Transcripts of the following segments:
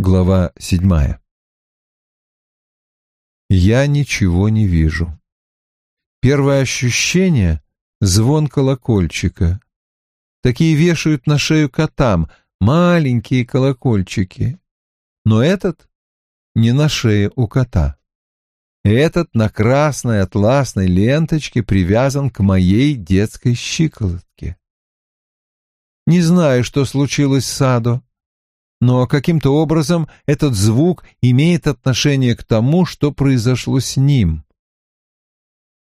Глава седьмая. Я ничего не вижу. Первое ощущение — звон колокольчика. Такие вешают на шею котам, маленькие колокольчики. Но этот не на шее у кота. Этот на красной атласной ленточке привязан к моей детской щиколотке. Не знаю, что случилось с Садо, но каким-то образом этот звук имеет отношение к тому, что произошло с ним.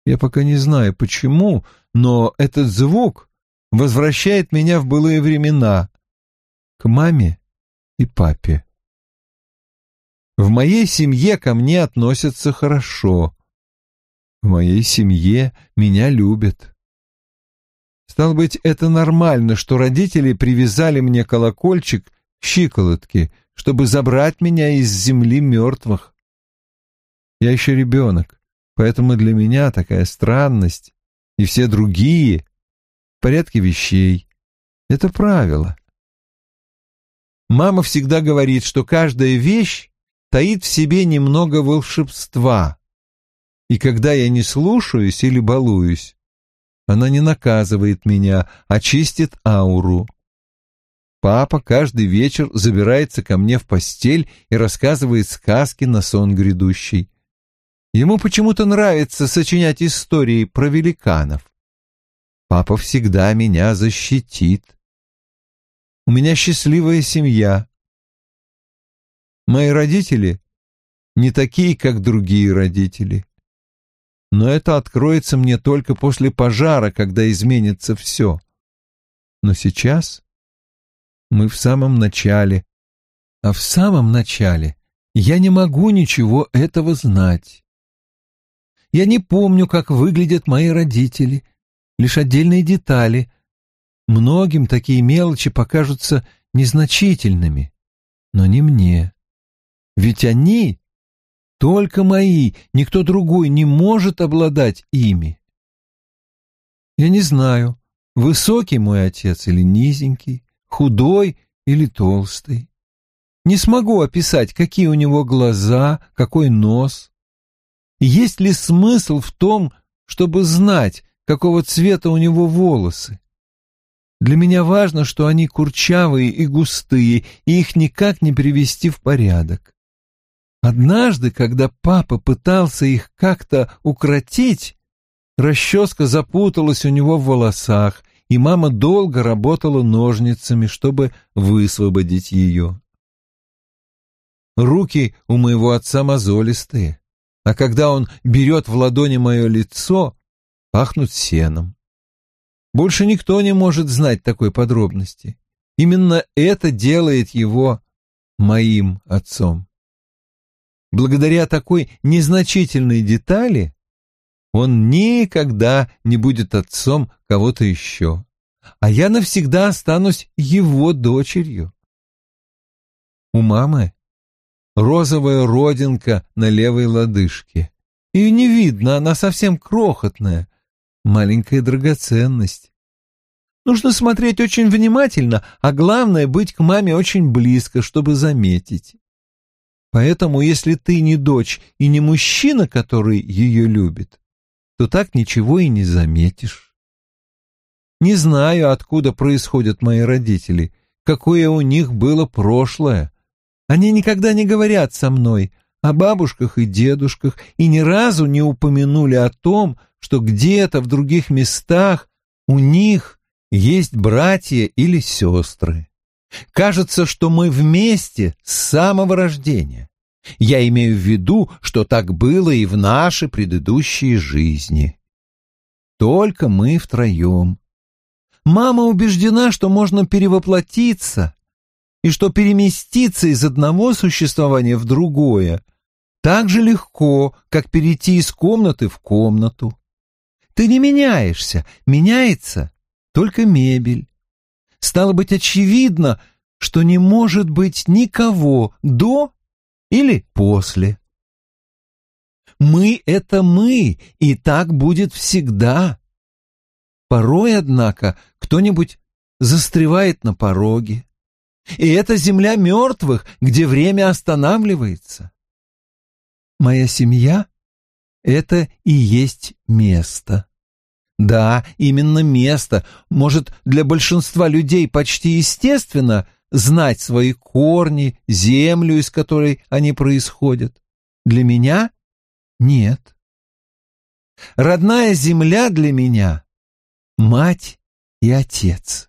Я пока не знаю почему, но этот звук возвращает меня в былые времена, к маме и папе. В моей семье ко мне относятся хорошо. В моей семье меня любят. Стало быть, это нормально, что родители привязали мне колокольчик щиколотки, чтобы забрать меня из земли мертвых. Я еще ребенок, поэтому для меня такая странность и все другие в порядке вещей. Это правило. Мама всегда говорит, что каждая вещь таит в себе немного волшебства. И когда я не слушаюсь или балуюсь, она не наказывает меня, а чистит ауру. Папа каждый вечер забирается ко мне в постель и рассказывает сказки на сон грядущий. Ему почему-то нравится сочинять истории про великанов. Папа всегда меня защитит. У меня счастливая семья. Мои родители не такие, как другие родители. Но это откроется мне только после пожара, когда изменится все. Но сейчас мы в самом начале. А в самом начале я не могу ничего этого знать. Я не помню, как выглядят мои родители, лишь отдельные детали. Многим такие мелочи покажутся незначительными, но не мне. Ведь они только мои, никто другой не может обладать ими. Я не знаю, высокий мой отец или низенький, худой или толстый. Не смогу описать, какие у него глаза, какой нос. Есть ли смысл в том, чтобы знать, какого цвета у него волосы? Для меня важно, что они курчавые и густые, и их никак не привести в порядок. Однажды, когда папа пытался их как-то укротить, расческа запуталась у него в волосах, и мама долго работала ножницами, чтобы высвободить ее. Руки у моего отца мозолистые, а когда он берет в ладони мое лицо, пахнут сеном. Больше никто не может знать такой подробности. Именно это делает его моим отцом. Благодаря такой незначительной детали он никогда не будет отцом кого-то еще, а я навсегда останусь его дочерью. У мамы розовая родинка на левой лодыжке. Ее не видно, она совсем крохотная, маленькая драгоценность. Нужно смотреть очень внимательно, а главное — быть к маме очень близко, чтобы заметить. Поэтому, если ты не дочь и не мужчина, который ее любит, то так ничего и не заметишь. Не знаю, откуда происходят мои родители, какое у них было прошлое. Они никогда не говорят со мной о бабушках и дедушках и ни разу не упомянули о том, что где-то в других местах у них есть братья или сестры. Кажется, что мы вместе с самого рождения. Я имею в виду, что так было и в наши предыдущие жизни. Только мы втроем. Мама убеждена, что можно перевоплотиться и что переместиться из одного существования в другое так же легко, как перейти из комнаты в комнату. Ты не меняешься, меняется только мебель. Стало быть, очевидно, что не может быть никого до или после. Мы — это мы, и так будет всегда. Порой, однако, кто-нибудь застревает на пороге. И это земля мертвых, где время останавливается. Моя семья — это и есть место. Да, именно место. Может, для большинства людей почти естественно знать свои корни, землю, из которой они происходят. Для меня — нет. Родная земля для меня — мать и отец.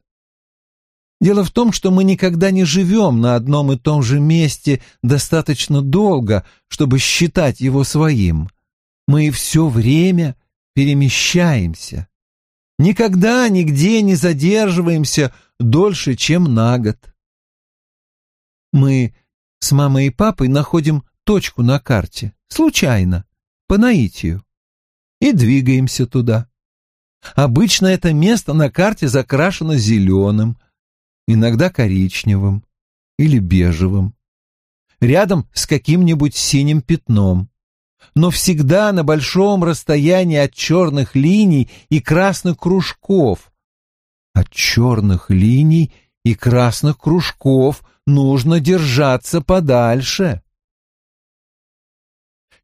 Дело в том, что мы никогда не живем на одном и том же месте достаточно долго, чтобы считать его своим. Мы все время перемещаемся. Никогда нигде не задерживаемся дольше, чем на год. Мы с мамой и папой находим точку на карте, случайно, по наитию, и двигаемся туда. Обычно это место на карте закрашено зеленым, иногда коричневым или бежевым, рядом с каким-нибудь синим пятном, но всегда на большом расстоянии от черных линий и красных кружков. От черных линий и красных кружков нужно держаться подальше.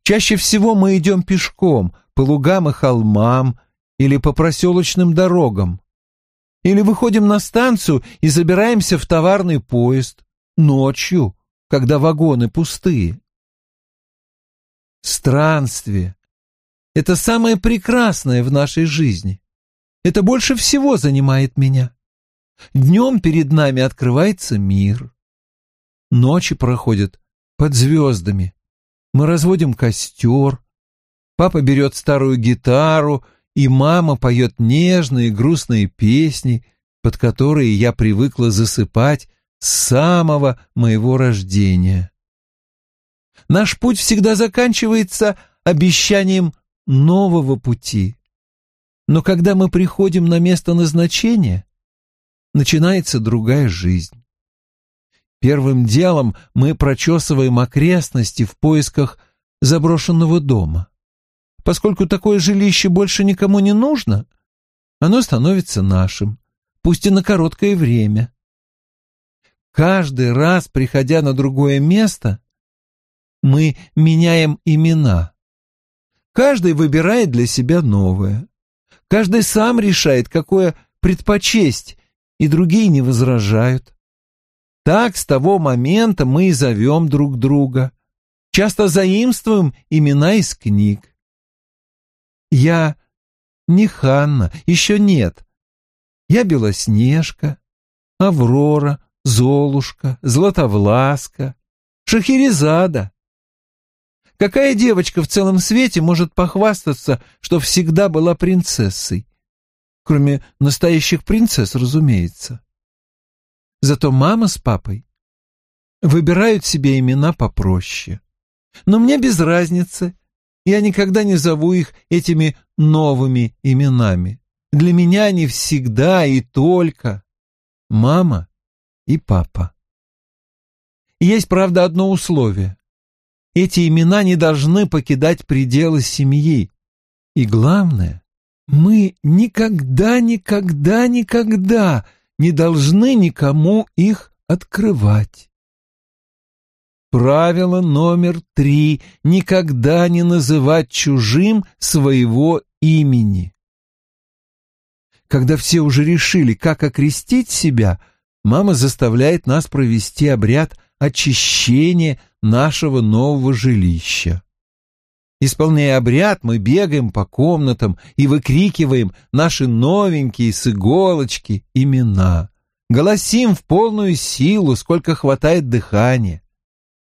Чаще всего мы идем пешком по лугам и холмам или по проселочным дорогам. Или выходим на станцию и забираемся в товарный поезд ночью, когда вагоны пустые. Странствие — это самое прекрасное в нашей жизни. Это больше всего занимает меня. Днем перед нами открывается мир. Ночи проходят под звездами. Мы разводим костер. Папа берет старую гитару и мама поет нежные грустные песни, под которые я привыкла засыпать с самого моего рождения. Наш путь всегда заканчивается обещанием нового пути. Но когда мы приходим на место назначения, начинается другая жизнь. Первым делом мы прочесываем окрестности в поисках заброшенного дома. Поскольку такое жилище больше никому не нужно, оно становится нашим, пусть и на короткое время. Каждый раз, приходя на другое место, мы меняем имена. Каждый выбирает для себя новое. Каждый сам решает, какое предпочесть, и другие не возражают. Так с того момента мы и зовем друг друга. Часто заимствуем имена из книг. Я не Ханна, еще нет. Я Белоснежка, Аврора, Золушка, Златовласка, Шахерезада. Какая девочка в целом свете может похвастаться, что всегда была принцессой? Кроме настоящих принцесс, разумеется. Зато мама с папой выбирают себе имена попроще. Но мне без разницы, я никогда не зову их этими новыми именами. Для меня они всегда и только мама и папа. Есть, правда, одно условие. Эти имена не должны покидать пределы семьи. И главное, мы никогда, никогда, никогда не должны никому их открывать. Правило номер три — никогда не называть чужим своего имени. Когда все уже решили, как окрестить себя, мама заставляет нас провести обряд очищения нашего нового жилища. Исполняя обряд, мы бегаем по комнатам и выкрикиваем наши новенькие с иголочки имена. Голосим в полную силу, сколько хватает дыхания.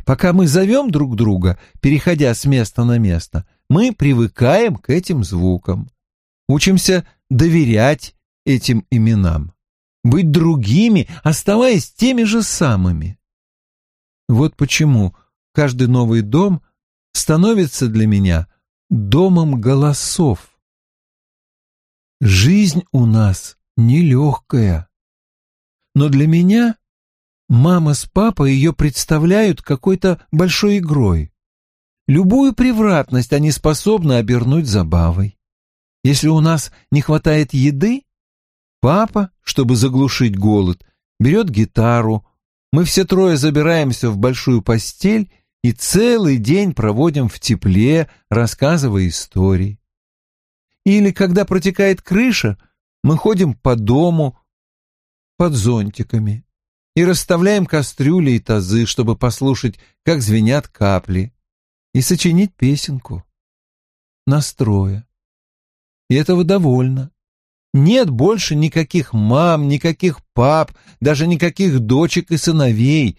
Пока мы зовем друг друга, переходя с места на место, мы привыкаем к этим звукам. Учимся доверять этим именам, быть другими, оставаясь теми же самыми. Вот почему каждый новый дом становится для меня домом голосов. Жизнь у нас нелегкая, но для меня Мама с папой ее представляют какой-то большой игрой. Любую превратность они способны обернуть забавой. Если у нас не хватает еды, папа, чтобы заглушить голод, берет гитару, Мы все трое забираемся в большую постель и целый день проводим в тепле, рассказывая истории. Или, когда протекает крыша, мы ходим по дому под зонтиками и расставляем кастрюли и тазы, чтобы послушать, как звенят капли, и сочинить песенку. Настроя. И этого довольно. Нет больше никаких мам, никаких пап, даже никаких дочек и сыновей.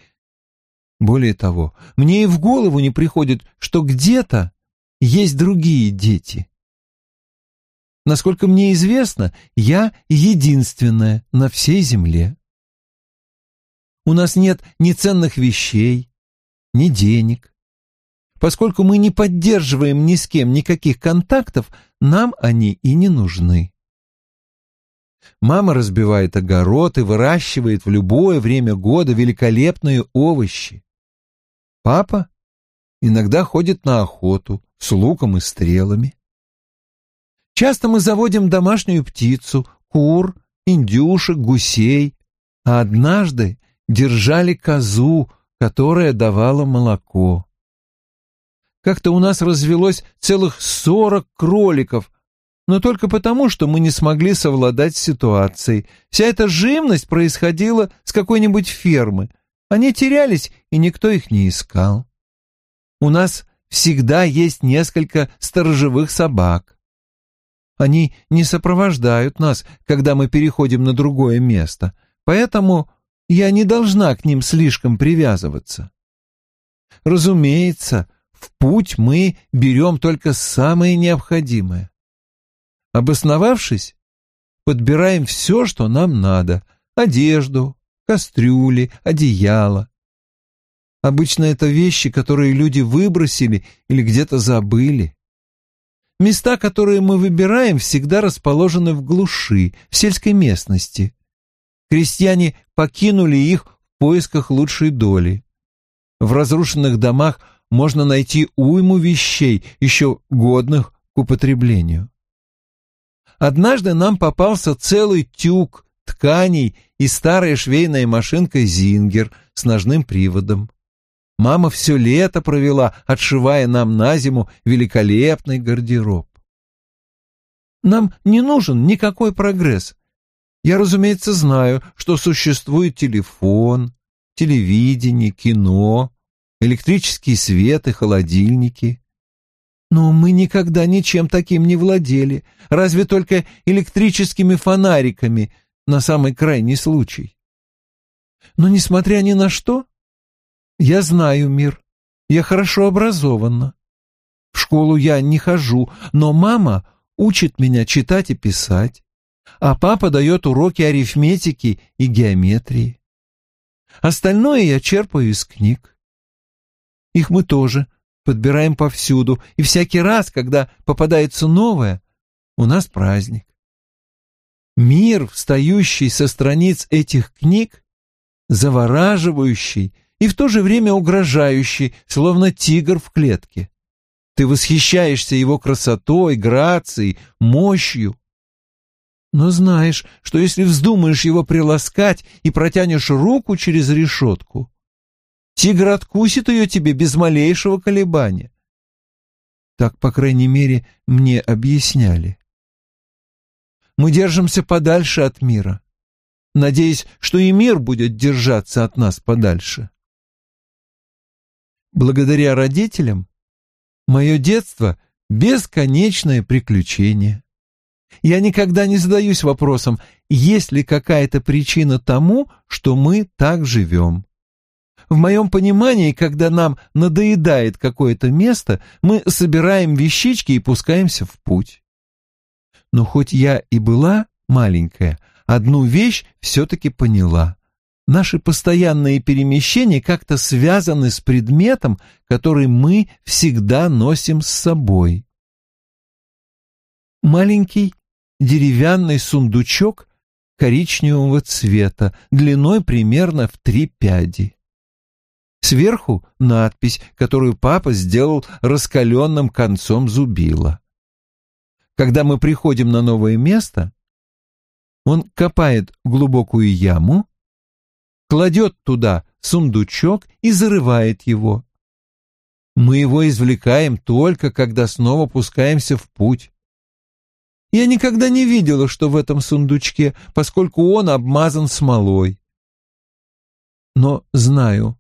Более того, мне и в голову не приходит, что где-то есть другие дети. Насколько мне известно, я единственная на всей земле. У нас нет ни ценных вещей, ни денег. Поскольку мы не поддерживаем ни с кем никаких контактов, нам они и не нужны. Мама разбивает огород и выращивает в любое время года великолепные овощи. Папа иногда ходит на охоту с луком и стрелами. Часто мы заводим домашнюю птицу, кур, индюшек, гусей, а однажды держали козу, которая давала молоко. Как-то у нас развелось целых сорок кроликов, но только потому, что мы не смогли совладать с ситуацией. Вся эта живность происходила с какой-нибудь фермы. Они терялись, и никто их не искал. У нас всегда есть несколько сторожевых собак. Они не сопровождают нас, когда мы переходим на другое место, поэтому я не должна к ним слишком привязываться. Разумеется, в путь мы берем только самое необходимое. Обосновавшись, подбираем все, что нам надо — одежду, кастрюли, одеяло. Обычно это вещи, которые люди выбросили или где-то забыли. Места, которые мы выбираем, всегда расположены в глуши, в сельской местности. Крестьяне покинули их в поисках лучшей доли. В разрушенных домах можно найти уйму вещей, еще годных к употреблению. Однажды нам попался целый тюк тканей и старая швейная машинка «Зингер» с ножным приводом. Мама все лето провела, отшивая нам на зиму великолепный гардероб. Нам не нужен никакой прогресс. Я, разумеется, знаю, что существует телефон, телевидение, кино, электрический свет и холодильники. Но мы никогда ничем таким не владели, разве только электрическими фонариками на самый крайний случай. Но, несмотря ни на что, я знаю мир, я хорошо образована. В школу я не хожу, но мама учит меня читать и писать, а папа дает уроки арифметики и геометрии. Остальное я черпаю из книг. Их мы тоже подбираем повсюду, и всякий раз, когда попадается новое, у нас праздник. Мир, встающий со страниц этих книг, завораживающий и в то же время угрожающий, словно тигр в клетке. Ты восхищаешься его красотой, грацией, мощью. Но знаешь, что если вздумаешь его приласкать и протянешь руку через решетку, Тигр откусит ее тебе без малейшего колебания. Так, по крайней мере, мне объясняли. Мы держимся подальше от мира, надеясь, что и мир будет держаться от нас подальше. Благодаря родителям мое детство — бесконечное приключение. Я никогда не задаюсь вопросом, есть ли какая-то причина тому, что мы так живем. В моем понимании, когда нам надоедает какое-то место, мы собираем вещички и пускаемся в путь. Но хоть я и была маленькая, одну вещь все-таки поняла. Наши постоянные перемещения как-то связаны с предметом, который мы всегда носим с собой. Маленький деревянный сундучок коричневого цвета, длиной примерно в три пяди. Сверху надпись, которую папа сделал раскаленным концом зубила. Когда мы приходим на новое место, он копает глубокую яму, кладет туда сундучок и зарывает его. Мы его извлекаем только, когда снова пускаемся в путь. Я никогда не видела, что в этом сундучке, поскольку он обмазан смолой. Но знаю,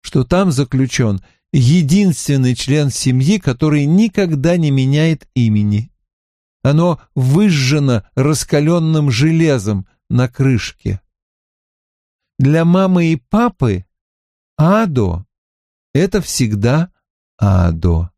что там заключен единственный член семьи, который никогда не меняет имени. Оно выжжено раскаленным железом на крышке. Для мамы и папы Адо — это всегда Адо.